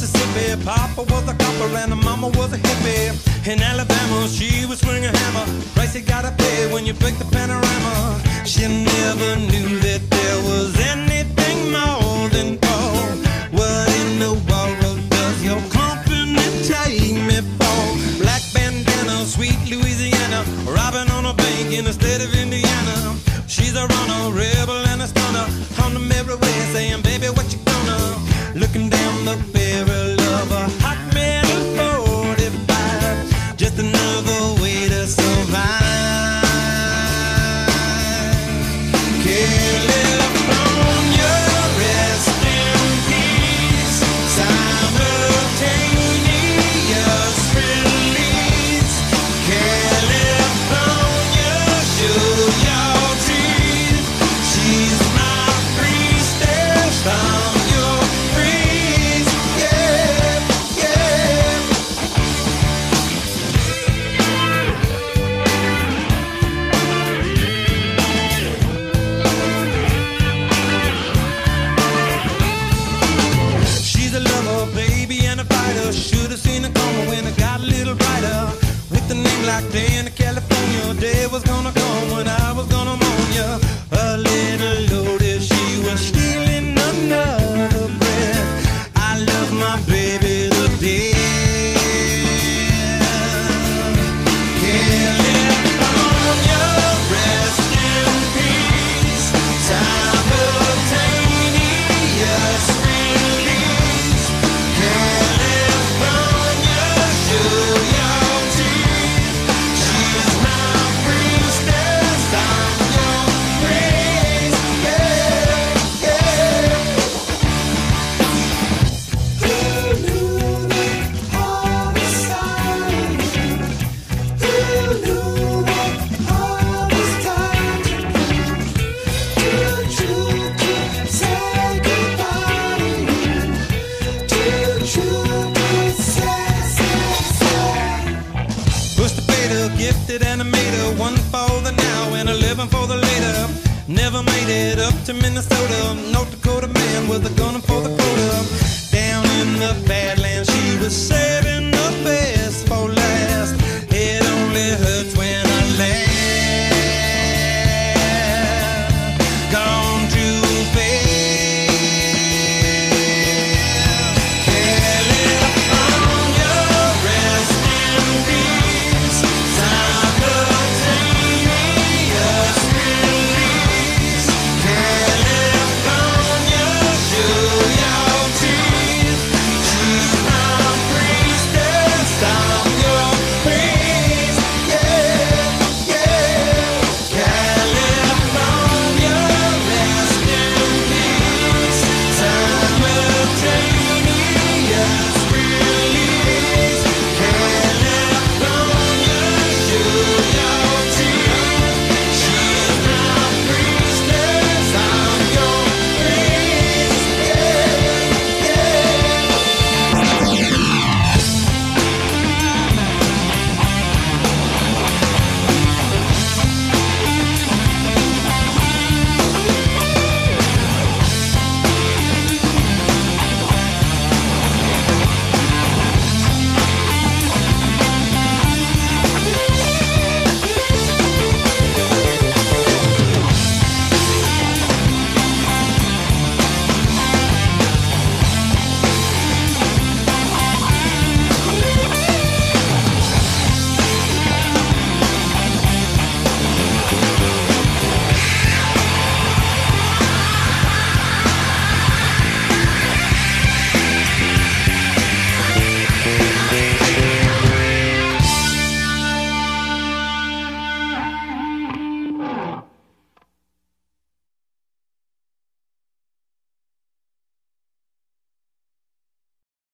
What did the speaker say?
Mississippi. Papa was a copper and mama was a hippie. In Alabama, she was swinging a hammer. Price you gotta pay when you break the panorama. She never knew that there was anything was gonna come when I was gonna mourn ya. A little loaded, she was stealing another breath. I love my baby to death. gifted animator, one for the now and a living for the later. Never made it up to Minnesota, North Dakota man with a gun for the quota. Down in the Badlands, she was saving up. Air.